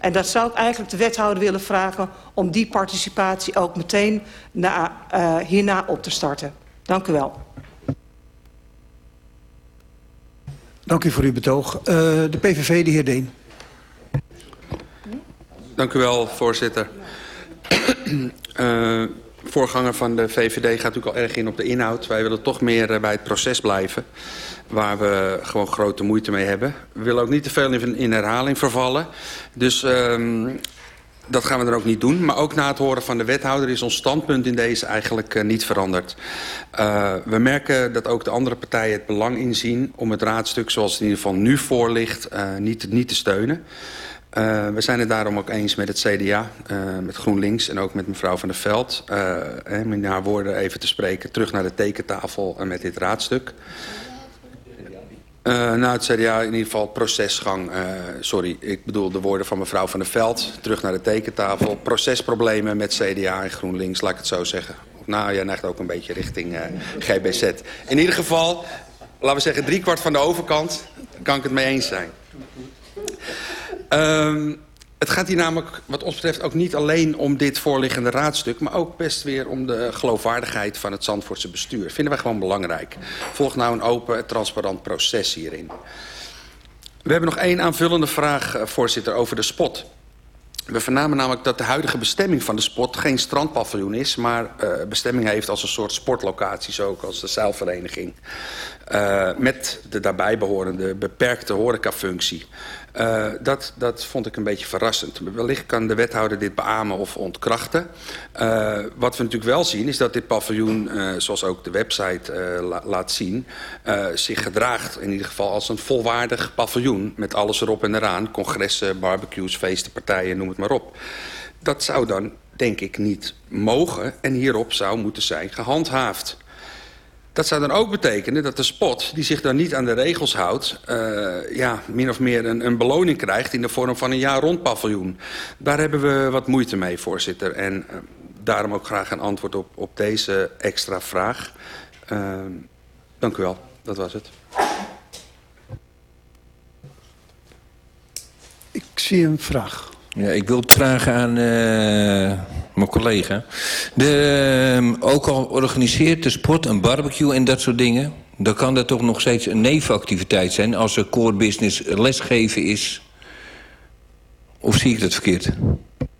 En dat zou ik eigenlijk de wethouder willen vragen... om die participatie ook meteen na, uh, hierna op te starten. Dank u wel. Dank u voor uw betoog. Uh, de PVV, de heer Deen. Dank u wel, voorzitter. uh, voorganger van de VVD gaat natuurlijk al erg in op de inhoud. Wij willen toch meer uh, bij het proces blijven. Waar we gewoon grote moeite mee hebben. We willen ook niet te veel in, in herhaling vervallen. Dus um, dat gaan we dan ook niet doen. Maar ook na het horen van de wethouder is ons standpunt in deze eigenlijk uh, niet veranderd. Uh, we merken dat ook de andere partijen het belang inzien... om het raadstuk zoals het in ieder geval nu voor ligt uh, niet, niet te steunen. We zijn het daarom ook eens met het CDA, met GroenLinks en ook met mevrouw Van der Veld. Om in haar woorden even te spreken, terug naar de tekentafel en met dit raadstuk. Uh, nou, het CDA in ieder geval procesgang. Uh, sorry, ik bedoel de woorden van mevrouw Van der Veld. Terug naar de tekentafel. Procesproblemen met CDA en GroenLinks, laat ik het zo zeggen. Nou, jij neigt ook een beetje richting uh, GBZ. In ieder geval, laten we zeggen driekwart van de overkant, kan ik het mee eens zijn. Um, het gaat hier namelijk wat ons betreft ook niet alleen om dit voorliggende raadstuk... maar ook best weer om de geloofwaardigheid van het Zandvoortse bestuur. Vinden wij gewoon belangrijk. Volg nou een open, transparant proces hierin. We hebben nog één aanvullende vraag, voorzitter, over de spot. We vernamen namelijk dat de huidige bestemming van de spot geen strandpaviljoen is... maar uh, bestemming heeft als een soort sportlocaties ook, als de zeilvereniging. Uh, met de daarbij behorende beperkte horecafunctie. Uh, dat, dat vond ik een beetje verrassend. Wellicht kan de wethouder dit beamen of ontkrachten. Uh, wat we natuurlijk wel zien is dat dit paviljoen, uh, zoals ook de website la laat zien... zich gedraagt in ieder geval als een volwaardig paviljoen... met alles erop en eraan, congressen, barbecues, feesten, partijen, noem het maar op. Dat zou dan, denk ik, niet mogen en hierop zou moeten zijn gehandhaafd. Dat zou dan ook betekenen dat de spot die zich dan niet aan de regels houdt... Uh, ja, min of meer een, een beloning krijgt in de vorm van een jaar rond paviljoen. Daar hebben we wat moeite mee, voorzitter. En uh, daarom ook graag een antwoord op, op deze extra vraag. Uh, dank u wel, dat was het. Ik zie een vraag. Ja, ik wil vragen aan uh, mijn collega. De, uh, ook al organiseert de sport een barbecue en dat soort dingen... dan kan dat toch nog steeds een nevenactiviteit zijn... als er core business lesgeven is. Of zie ik dat verkeerd?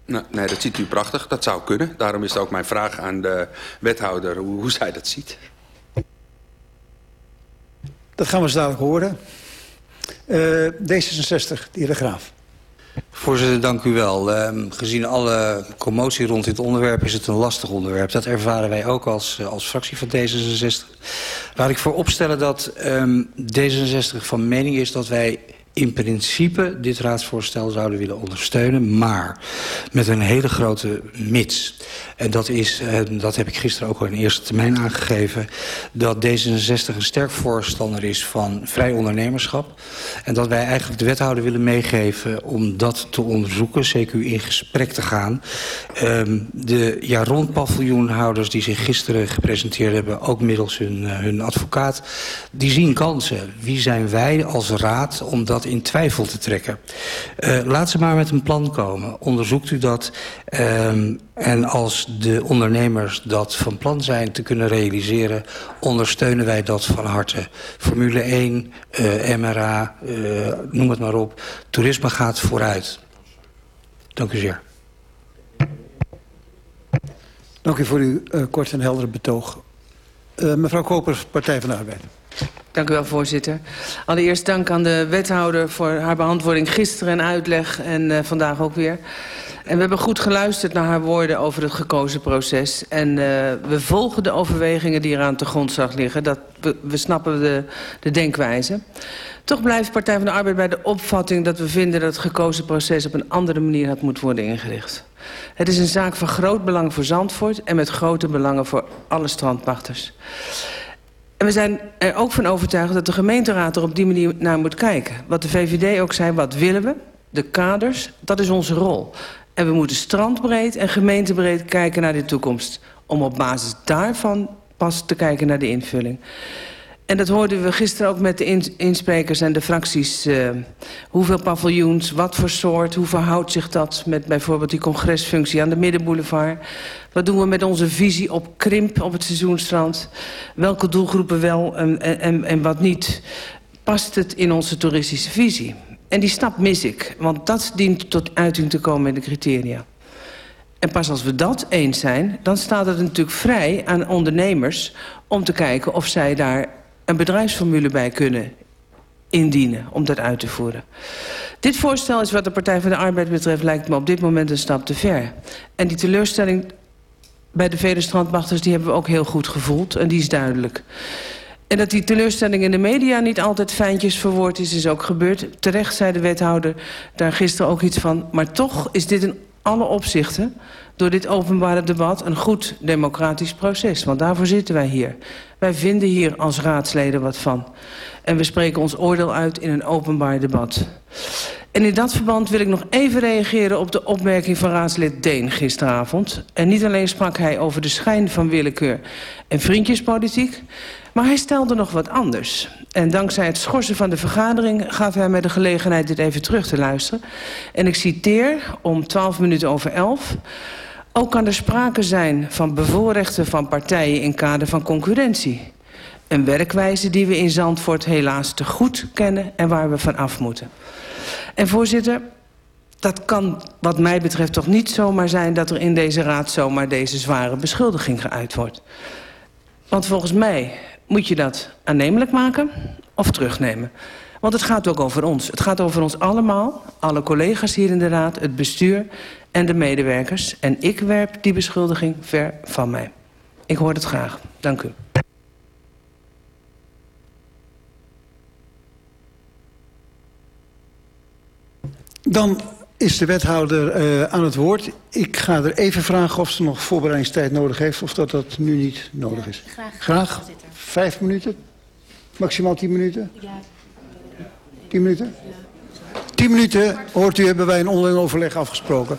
Nou, nee, dat ziet u prachtig. Dat zou kunnen. Daarom is het ook mijn vraag aan de wethouder hoe, hoe zij dat ziet. Dat gaan we zo dadelijk horen. Uh, D66, de heer De Graaf. Voorzitter, dank u wel. Uh, gezien alle commotie rond dit onderwerp is het een lastig onderwerp. Dat ervaren wij ook als, als fractie van D66. Laat ik voor opstellen dat um, D66 van mening is dat wij in principe dit raadsvoorstel zouden willen ondersteunen... maar met een hele grote mits. En dat, is, en dat heb ik gisteren ook al in eerste termijn aangegeven... dat D66 een sterk voorstander is van vrij ondernemerschap. En dat wij eigenlijk de wethouder willen meegeven om dat te onderzoeken... CQ in gesprek te gaan. Um, de jaar rond paviljoenhouders die zich gisteren gepresenteerd hebben... ook middels hun, uh, hun advocaat, die zien kansen. Wie zijn wij als raad om dat in twijfel te trekken? Uh, laat ze maar met een plan komen. Onderzoekt u dat... Um, en als de ondernemers dat van plan zijn te kunnen realiseren... ondersteunen wij dat van harte. Formule 1, uh, MRA, uh, noem het maar op. Toerisme gaat vooruit. Dank u zeer. Dank u voor uw uh, kort en heldere betoog. Mevrouw Kopers, Partij van de Arbeid. Dank u wel, voorzitter. Allereerst dank aan de wethouder voor haar beantwoording gisteren en uitleg en uh, vandaag ook weer. En we hebben goed geluisterd naar haar woorden over het gekozen proces. En uh, we volgen de overwegingen die eraan te grondslag liggen. Dat, we, we snappen de, de denkwijze. Toch blijft Partij van de Arbeid bij de opvatting dat we vinden dat het gekozen proces op een andere manier had moeten worden ingericht. Het is een zaak van groot belang voor Zandvoort en met grote belangen voor alle strandpachters. En we zijn er ook van overtuigd dat de gemeenteraad er op die manier naar moet kijken. Wat de VVD ook zei, wat willen we? De kaders, dat is onze rol. En we moeten strandbreed en gemeentebreed kijken naar de toekomst. Om op basis daarvan pas te kijken naar de invulling. En dat hoorden we gisteren ook met de insprekers en de fracties. Uh, hoeveel paviljoens, wat voor soort, hoe verhoudt zich dat... met bijvoorbeeld die congresfunctie aan de Middenboulevard? Wat doen we met onze visie op krimp op het seizoenstrand? Welke doelgroepen wel en, en, en wat niet? Past het in onze toeristische visie? En die stap mis ik, want dat dient tot uiting te komen in de criteria. En pas als we dat eens zijn, dan staat het natuurlijk vrij aan ondernemers... om te kijken of zij daar een bedrijfsformule bij kunnen indienen om dat uit te voeren. Dit voorstel is wat de Partij van de Arbeid betreft... lijkt me op dit moment een stap te ver. En die teleurstelling bij de vele strandwachters... die hebben we ook heel goed gevoeld en die is duidelijk. En dat die teleurstelling in de media niet altijd fijntjes verwoord is... is ook gebeurd. Terecht zei de wethouder daar gisteren ook iets van. Maar toch is dit in alle opzichten door dit openbare debat een goed democratisch proces. Want daarvoor zitten wij hier. Wij vinden hier als raadsleden wat van. En we spreken ons oordeel uit in een openbaar debat. En in dat verband wil ik nog even reageren op de opmerking van raadslid Deen gisteravond. En niet alleen sprak hij over de schijn van willekeur en vriendjespolitiek... maar hij stelde nog wat anders. En dankzij het schorsen van de vergadering gaf hij mij de gelegenheid dit even terug te luisteren. En ik citeer om 12 minuten over 11... Ook kan er sprake zijn van bevoorrechten van partijen in kader van concurrentie. Een werkwijze die we in Zandvoort helaas te goed kennen en waar we van af moeten. En voorzitter, dat kan wat mij betreft toch niet zomaar zijn... dat er in deze raad zomaar deze zware beschuldiging geuit wordt. Want volgens mij moet je dat aannemelijk maken of terugnemen. Want het gaat ook over ons. Het gaat over ons allemaal, alle collega's hier in de raad, het bestuur en de medewerkers. En ik werp die beschuldiging ver van mij. Ik hoor het graag. Dank u. Dan is de wethouder uh, aan het woord. Ik ga er even vragen of ze nog voorbereidingstijd nodig heeft... of dat dat nu niet nodig is. Graag. Graag? Vijf minuten? Maximaal tien minuten? Ja. Tien minuten? Ja. Tien minuten, hoort u, hebben wij een onderling overleg afgesproken.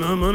aman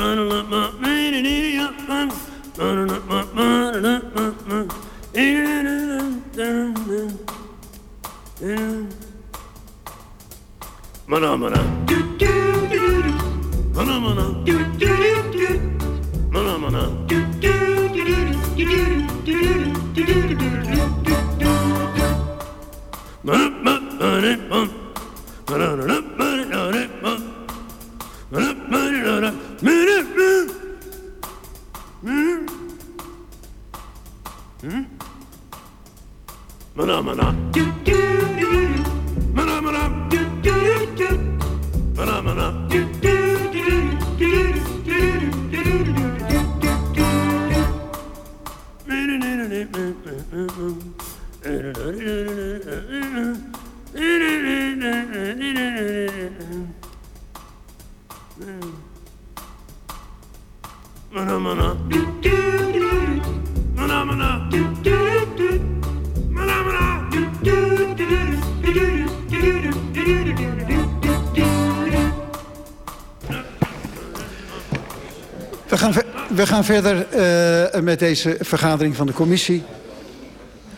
verder eh, met deze vergadering van de commissie.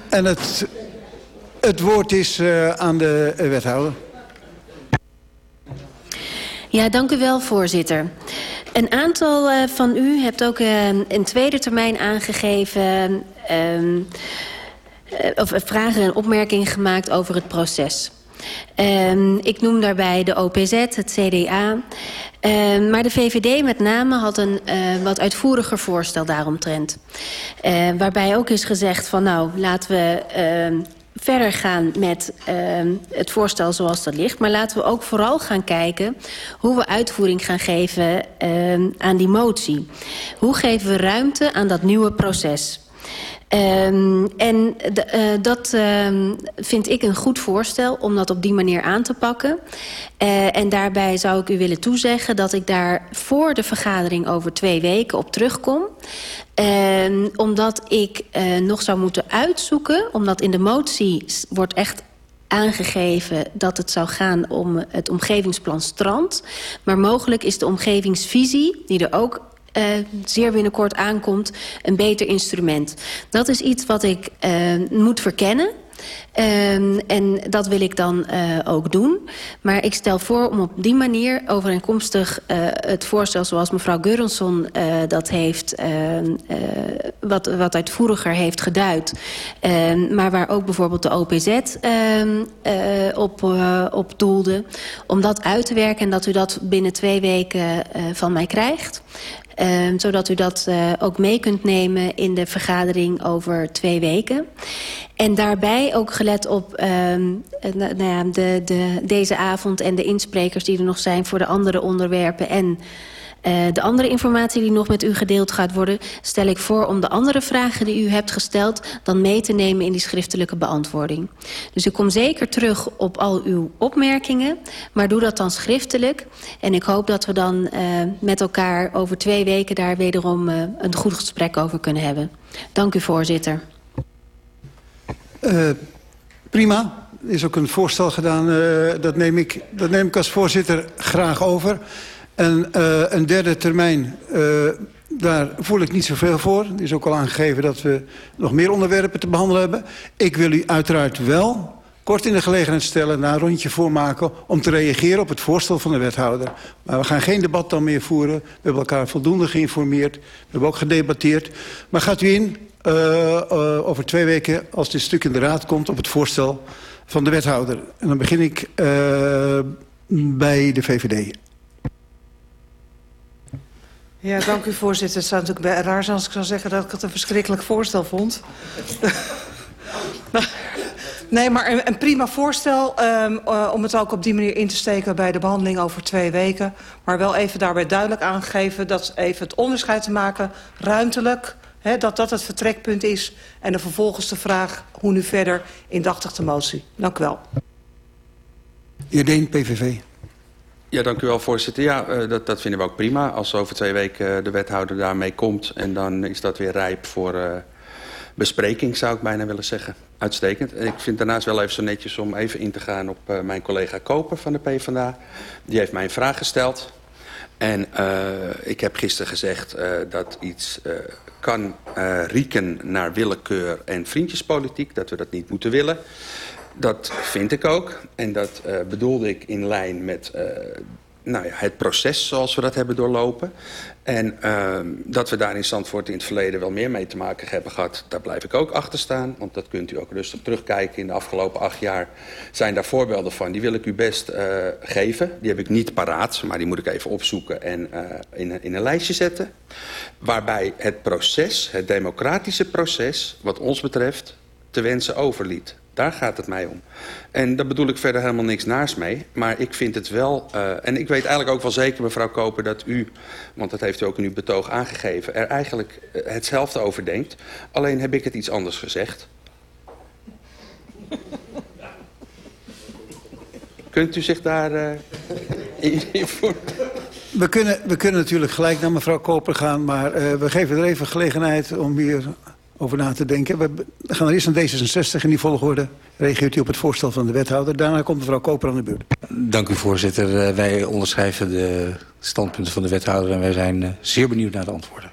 En het, het woord is eh, aan de eh, wethouder. Ja, dank u wel, voorzitter. Een aantal uh, van u hebt ook een tweede termijn aangegeven... Uh, of vragen en opmerkingen gemaakt over het proces. Um, ik noem daarbij de OPZ, het CDA. Um, maar de VVD met name had een uh, wat uitvoeriger voorstel daaromtrent. Uh, waarbij ook is gezegd van nou, laten we... Uh, verder gaan met uh, het voorstel zoals dat ligt. Maar laten we ook vooral gaan kijken hoe we uitvoering gaan geven uh, aan die motie. Hoe geven we ruimte aan dat nieuwe proces? Um, en uh, dat um, vind ik een goed voorstel om dat op die manier aan te pakken. Uh, en daarbij zou ik u willen toezeggen dat ik daar voor de vergadering over twee weken op terugkom. Uh, omdat ik uh, nog zou moeten uitzoeken, omdat in de motie wordt echt aangegeven dat het zou gaan om het omgevingsplan strand. Maar mogelijk is de omgevingsvisie, die er ook uh, zeer binnenkort aankomt, een beter instrument. Dat is iets wat ik uh, moet verkennen. Um, en dat wil ik dan uh, ook doen. Maar ik stel voor om op die manier overeenkomstig uh, het voorstel... zoals mevrouw Gurrenson uh, dat heeft, wat, wat uitvoeriger heeft geduid... maar waar ook bijvoorbeeld de OPZ op, op doelde... om dat uit te werken en dat u dat binnen twee weken van mij krijgt. Zodat u dat uh, ook mee kunt nemen in de vergadering over twee weken. En daarbij ook gelet op uh, nou ja, de, de, deze avond en de insprekers die er nog zijn voor de andere onderwerpen en uh, de andere informatie die nog met u gedeeld gaat worden... stel ik voor om de andere vragen die u hebt gesteld... dan mee te nemen in die schriftelijke beantwoording. Dus ik kom zeker terug op al uw opmerkingen... maar doe dat dan schriftelijk. En ik hoop dat we dan uh, met elkaar over twee weken... daar wederom een goed gesprek over kunnen hebben. Dank u, voorzitter. Prima. Er is ook een voorstel gedaan. Uh, dat, neem ik, dat neem ik als voorzitter graag over... En uh, een derde termijn, uh, daar voel ik niet zoveel voor. Er is ook al aangegeven dat we nog meer onderwerpen te behandelen hebben. Ik wil u uiteraard wel kort in de gelegenheid stellen... na een rondje voormaken om te reageren op het voorstel van de wethouder. Maar we gaan geen debat dan meer voeren. We hebben elkaar voldoende geïnformeerd. We hebben ook gedebatteerd. Maar gaat u in over twee weken, als dit stuk in de raad komt... op het voorstel van de wethouder. En dan begin ik uh, bij de VVD. Ja, dank u voorzitter. Het zou natuurlijk raar zijn als ik zou zeggen dat ik het een verschrikkelijk voorstel vond. nee, maar een, een prima voorstel uh, om het ook op die manier in te steken bij de behandeling over twee weken. Maar wel even daarbij duidelijk aangegeven dat even het onderscheid te maken, ruimtelijk, hè, dat dat het vertrekpunt is. En dan vervolgens de vraag hoe nu verder indachtig de motie. Dank u wel. Heer Deen, PVV. Ja, dank u wel, voorzitter. Ja, uh, dat, dat vinden we ook prima. Als over twee weken de wethouder daarmee komt... en dan is dat weer rijp voor uh, bespreking, zou ik bijna willen zeggen. Uitstekend. Ik vind daarnaast wel even zo netjes om even in te gaan op uh, mijn collega Koper van de PvdA. Die heeft mij een vraag gesteld. En ik heb gisteren gezegd dat iets kan rieken naar willekeur en vriendjespolitiek. Dat we dat niet moeten willen. Dat vind ik ook. En dat bedoelde ik in lijn met nou ja, het proces zoals we dat hebben doorlopen. En uh, dat we daar in Zandvoort in het verleden wel meer mee te maken hebben gehad... daar blijf ik ook achter staan. Want dat kunt u ook rustig terugkijken. In de afgelopen acht jaar zijn daar voorbeelden van. Die wil ik u best uh, geven. Die heb ik niet paraat, maar die moet ik even opzoeken... en uh, in, in een lijstje zetten. Waarbij het proces, het democratische proces... wat ons betreft, te wensen overliet. Daar gaat het mij om. En daar bedoel ik verder helemaal niks naast mee. Maar ik vind het wel... Uh, en ik weet eigenlijk ook wel zeker, mevrouw Koper, dat u... want dat heeft u ook in uw betoog aangegeven... er eigenlijk hetzelfde over denkt. Alleen heb ik het iets anders gezegd. Kunt u zich daar uh, in. We kunnen, we kunnen natuurlijk gelijk naar mevrouw Koper gaan... maar we geven er even gelegenheid om hier over na te denken. We gaan er eerst naar D66 in die volgorde. Reageert u op het voorstel van de wethouder. Daarna komt mevrouw Koper aan de beurt. Dank u voorzitter. Uh, wij onderschrijven de standpunten van de wethouder... en wij zijn uh, zeer benieuwd naar de antwoorden.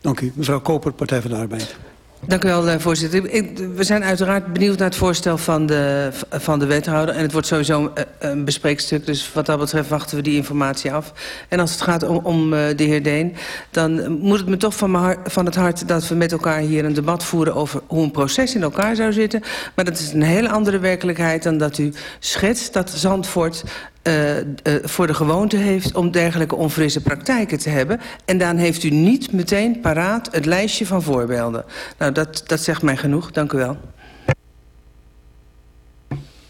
Dank u. Mevrouw Koper, Partij van de Arbeid. Dank u wel, voorzitter. We zijn uiteraard benieuwd naar het voorstel van de, van de wethouder. En het wordt sowieso een bespreekstuk. Dus wat dat betreft wachten we die informatie af. En als het gaat om, om de heer Deen... dan moet het me toch van, mijn van het hart dat we met elkaar hier een debat voeren... over hoe een proces in elkaar zou zitten. Maar dat is een hele andere werkelijkheid dan dat u schetst... dat Zandvoort uh, uh, voor de gewoonte heeft om dergelijke onfrisse praktijken te hebben. En dan heeft u niet meteen paraat het lijstje van voorbeelden. Nou, dat, dat zegt mij genoeg. Dank u wel.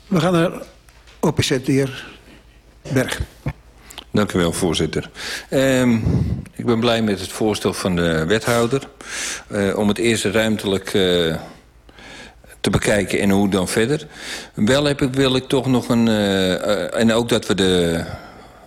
We gaan naar OPZ, de heer Berg. Dank u wel, voorzitter. Um, ik ben blij met het voorstel van de wethouder... Uh, om het eerst ruimtelijk uh, te bekijken en hoe dan verder. Wel heb ik, wil ik toch nog een... Uh, en ook dat we de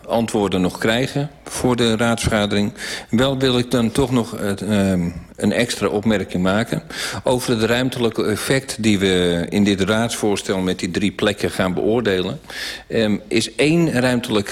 antwoorden nog krijgen voor de raadsvergadering. Wel wil ik dan toch nog uh, een extra opmerking maken... over het ruimtelijke effect die we in dit raadsvoorstel... met die drie plekken gaan beoordelen... Um, is één ruimtelijk